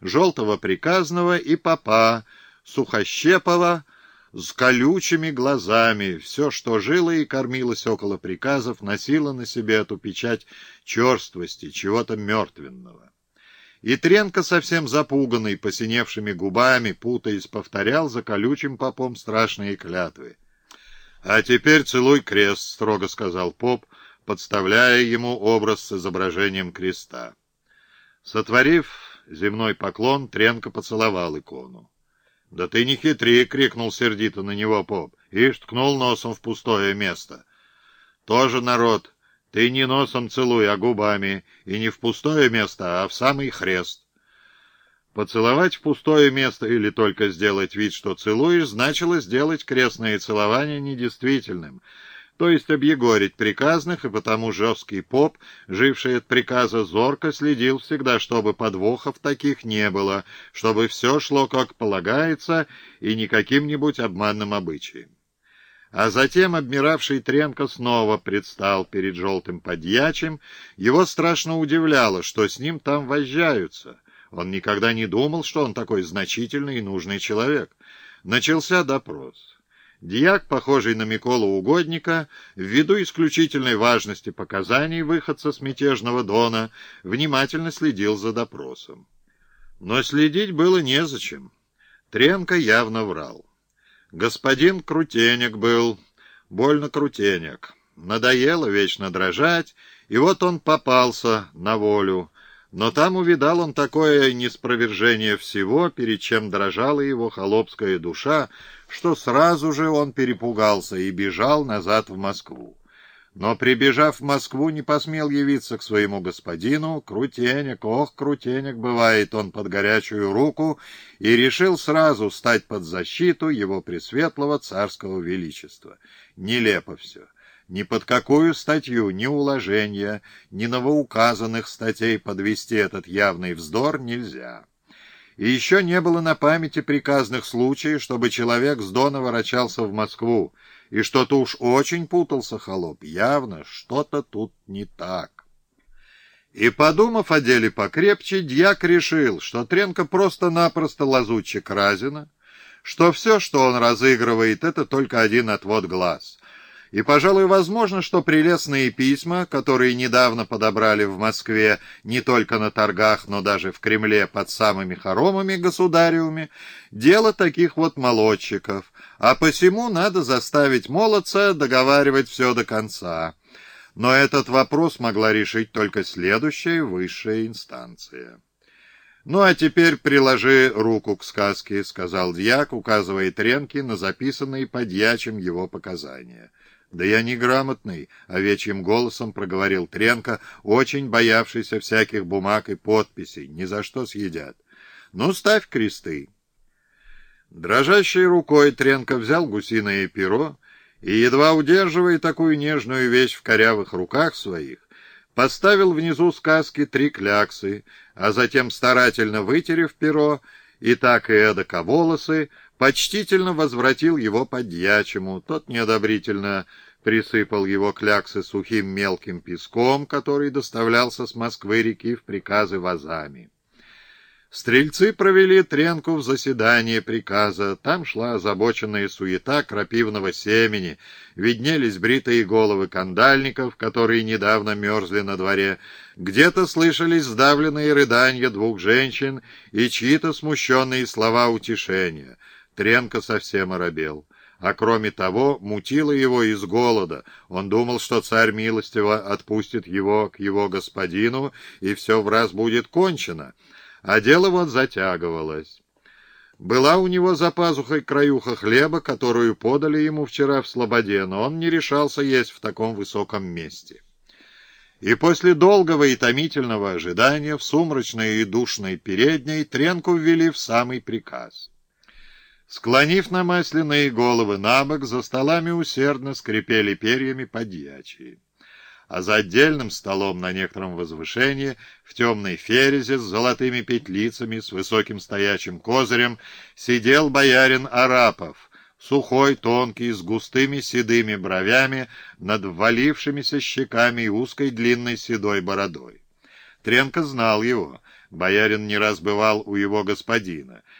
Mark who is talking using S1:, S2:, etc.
S1: желтого приказного и попа, сухощепова, с колючими глазами. Все, что жило и кормилось около приказов, носило на себе эту печать черствости, чего-то мертвенного. И Тренко, совсем запуганный, посиневшими губами, путаясь, повторял за колючим попом страшные клятвы. — А теперь целуй крест, — строго сказал поп, подставляя ему образ с изображением креста. Сотворив земной поклон, Тренко поцеловал икону. — Да ты не хитри! — крикнул сердито на него поп. Ишь, ткнул носом в пустое место. — Тоже народ. Ты не носом целуй, а губами. И не в пустое место, а в самый хрест. Поцеловать в пустое место или только сделать вид, что целуешь, значило сделать крестное целование недействительным — то есть объегорить приказных, и потому жесткий поп, живший от приказа зорко, следил всегда, чтобы подвохов таких не было, чтобы все шло как полагается и не каким-нибудь обманным обычаем. А затем обмиравший Тренко снова предстал перед желтым подьячим. Его страшно удивляло, что с ним там возжаются. Он никогда не думал, что он такой значительный и нужный человек. Начался допрос. Дьяк, похожий на Миколу Угодника, ввиду исключительной важности показаний выходца с мятежного Дона, внимательно следил за допросом. Но следить было незачем. Тренко явно врал. Господин Крутенек был, больно Крутенек. Надоело вечно дрожать, и вот он попался на волю. Но там увидал он такое неспровержение всего, перед чем дрожала его холопская душа, что сразу же он перепугался и бежал назад в Москву. Но, прибежав в Москву, не посмел явиться к своему господину. Крутенек, ох, крутенек, бывает он под горячую руку, и решил сразу стать под защиту его пресветлого царского величества. Нелепо все. Ни под какую статью, ни уложения, ни новоуказанных статей подвести этот явный вздор нельзя. И еще не было на памяти приказных случаев, чтобы человек с Дона ворочался в Москву, и что-то уж очень путался холоп. Явно что-то тут не так. И, подумав о деле покрепче, дьяк решил, что Тренко просто-напросто лазутчик Разина, что все, что он разыгрывает, это только один отвод глаз — и, пожалуй, возможно, что прелестные письма, которые недавно подобрали в Москве не только на торгах, но даже в Кремле под самыми хоромами государевыми, дело таких вот молодчиков, а посему надо заставить молодца договаривать все до конца. Но этот вопрос могла решить только следующая высшая инстанция. «Ну, а теперь приложи руку к сказке», — сказал дьяк, указывая Тренке на записанные подьячим его показания. «Да я неграмотный», — овечьим голосом проговорил Тренко, очень боявшийся всяких бумаг и подписей. «Ни за что съедят». «Ну, ставь кресты». Дрожащей рукой Тренко взял гусиное перо и, едва удерживая такую нежную вещь в корявых руках своих, поставил внизу сказки три кляксы, а затем, старательно вытерев перо, и так и эдако волосы, почтительно возвратил его подьячему. Тот неодобрительно присыпал его кляксы сухим мелким песком, который доставлялся с Москвы-реки в приказы вазами. Стрельцы провели Тренку в заседание приказа. Там шла озабоченная суета крапивного семени, виднелись бритые головы кандальников, которые недавно мерзли на дворе. Где-то слышались сдавленные рыдания двух женщин и чьи-то смущенные слова утешения — Тренко совсем оробел. А кроме того, мутило его из голода. Он думал, что царь милостиво отпустит его к его господину, и все в раз будет кончено. А дело вот затягивалось. Была у него за пазухой краюха хлеба, которую подали ему вчера в Слободе, но он не решался есть в таком высоком месте. И после долгого и томительного ожидания в сумрачной и душной передней Тренку ввели в самый приказ. Склонив намасленные головы на бок, за столами усердно скрипели перьями подьячие. А за отдельным столом на некотором возвышении, в темной ферезе с золотыми петлицами, с высоким стоячим козырем, сидел боярин Арапов, сухой, тонкий, с густыми седыми бровями, над ввалившимися щеками и узкой длинной седой бородой. Тренко знал его. Боярин не раз бывал у его господина.